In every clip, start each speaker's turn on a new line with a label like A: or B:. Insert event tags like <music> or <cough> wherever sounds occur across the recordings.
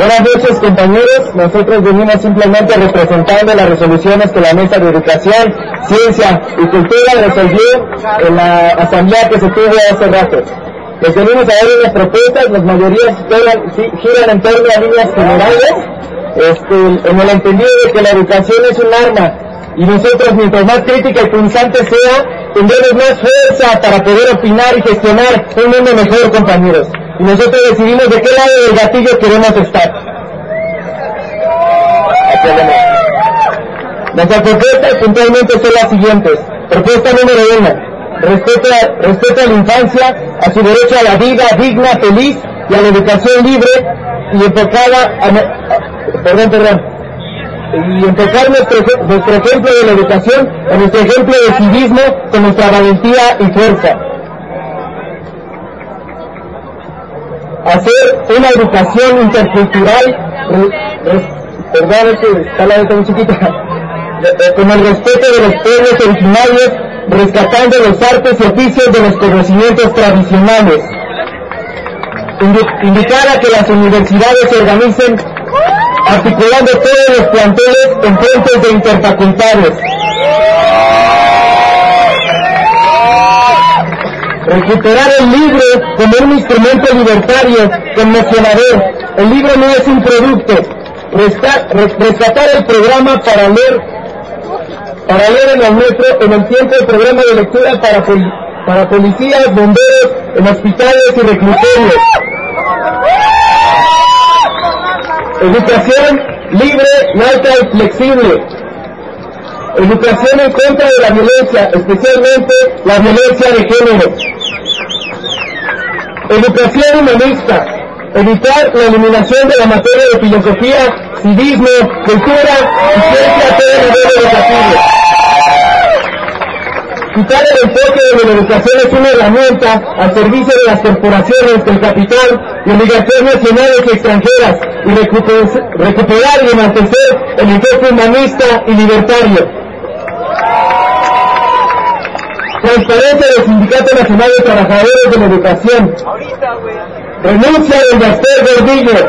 A: Buenas noches compañeros, nosotros venimos simplemente representando las resoluciones que la Mesa de Educación, Ciencia y Cultura resolvió en la asamblea que se tuvo hace rato. Les venimos a dar unas propuestas, las mayorías giran, en torno a líneas generales, este, en el entendido de que la educación es un arma y nosotros mientras más crítica y punzante sea, tendremos más fuerza para poder opinar y gestionar un mundo mejor compañeros y nosotros decidimos de qué lado del gatillo queremos estar. Nuestras propuestas puntualmente son las siguientes. Propuesta número uno. Respeto a, respeto a la infancia, a su derecho a la vida digna, feliz y a la educación libre y enfocada a, perdón, perdón, y enfocar nuestro, nuestro ejemplo de la educación en nuestro ejemplo de civismo con nuestra valentía y fuerza. Hacer una educación intercultural, perdón, está la muy chiquita, <laughs> con el respeto de los pueblos originarios, rescatando los artes y oficios de los conocimientos tradicionales. Indicar a que las universidades se organicen articulando todos los planteles en frentes de interfacultades recuperar el libro como un instrumento libertario, conmocionador. El libro no es un producto. Rescatar el programa para leer, para leer en el metro, en el tiempo el programa de lectura para, para policías, bomberos, en hospitales y reclutorios. Educación libre, alta y flexible. Educación en contra de la violencia, especialmente la violencia de género. Educación humanista. Evitar la eliminación de la materia de filosofía, civismo, cultura y ciencia a todo nivel educativo. Quitar el enfoque de la educación es una herramienta al servicio de las corporaciones, del capital y obligaciones nacionales y extranjeras y recuperar y mantener el enfoque humanista y libertario. Transparencia del Sindicato Nacional de Trabajadores de la Educación. Renuncia del Master Gordillo.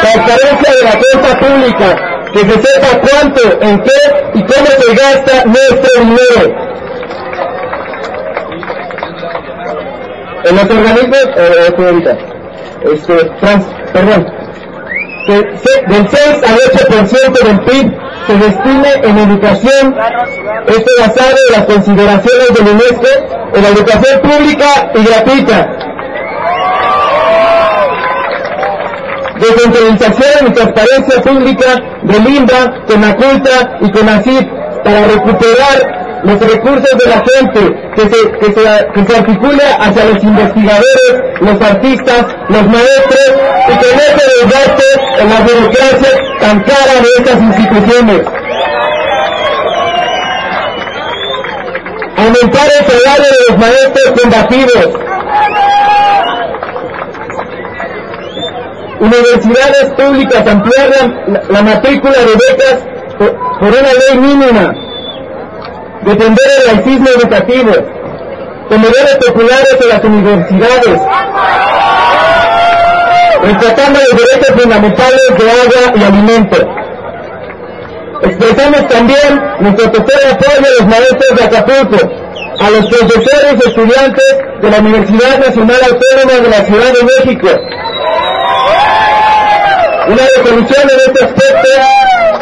A: Transparencia de la cuenta pública. Que se sepa cuánto, en qué y cómo se gasta nuestro dinero. En los organismos, eh, señorita, este, trans, perdón, del 6 al 8% del PIB se destine en educación, esto basado en las consideraciones del UNESCO, en educación pública y gratuita. Descentralización y transparencia pública de LIMBA, CONACULTA y CONACID para recuperar los recursos de la gente, que se, que se, que se articule hacia los investigadores, los artistas, los maestros, y que no se desgaste en la burocracia tan cara de estas instituciones. Aumentar el salario de los maestros combativos. Universidades públicas ampliar la, la matrícula de becas por una ley mínima defender el laicismo educativo, comedores populares en las universidades, rescatando los derechos fundamentales de agua y alimento. Expresamos también nuestro total apoyo a los maestros de Acapulco, a los profesores y estudiantes de la Universidad Nacional Autónoma de la Ciudad de México. Una resolución en este aspecto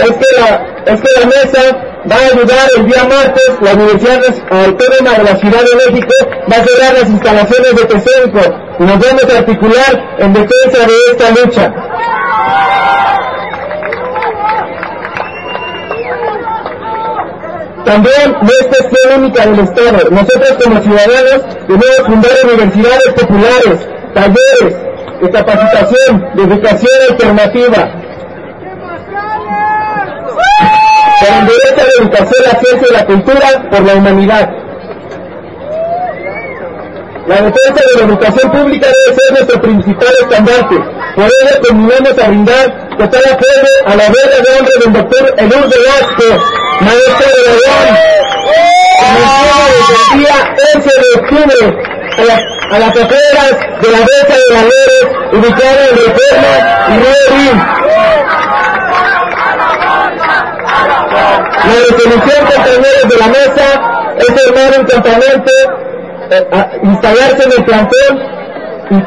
A: es que la, es que la mesa va a ayudar el día martes, la Universidad Autónoma de la Ciudad de México va a cerrar las instalaciones de TECENCO y nos vamos a articular en defensa de esta lucha. También no es cuestión única del Estado. Nosotros como ciudadanos debemos fundar universidades populares, talleres de capacitación, de educación alternativa, por el derecho a la educación, la ciencia y la cultura por la humanidad. La defensa de la educación pública debe ser nuestro principal estandarte. Por ello terminamos a brindar total apoyo a la veda de hombre del doctor Elur Velasco, maestro de León, que desde el día 11 de octubre a a las afueras de la Bolsa de Valores, ubicada en Reforma y Nuevo La resolución, compañeros de la mesa, es hermano un campamento, eh, instalarse en el plantón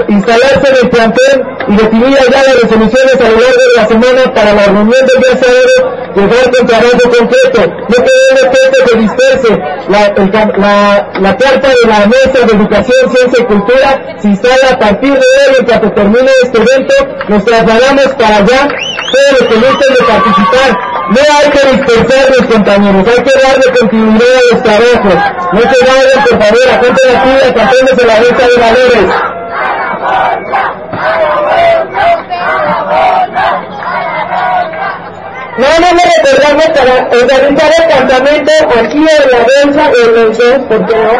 A: instalarse en el plantel y definir ya las resoluciones a lo largo de la semana para la reunión del día sábado llegar con trabajo concreto. No podemos que se disperse. La, la, la, carta de la mesa de educación, ciencia y cultura se instala a partir de hoy en cuanto termine este evento. Nos trasladamos para allá. Todos los que gusten de participar. No hay que dispersarnos, compañeros. Hay que darle continuidad a los trabajos. No se vayan, por favor, a gente de actividad, atentos la venta de valores. No, no me recordamos para organizar el campamento aquí en la bolsa en los dos, porque no.